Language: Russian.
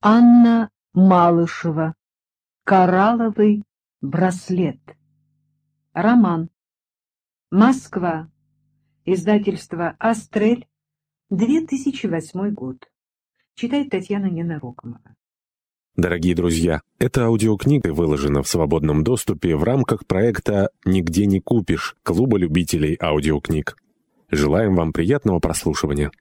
Анна Малышева. Коралловый браслет. Роман. Москва. Издательство «Астрель», 2008 год. Читает Татьяна Ненарокомова. Дорогие друзья, эта аудиокнига выложена в свободном доступе в рамках проекта «Нигде не купишь» Клуба любителей аудиокниг. Желаем вам приятного прослушивания.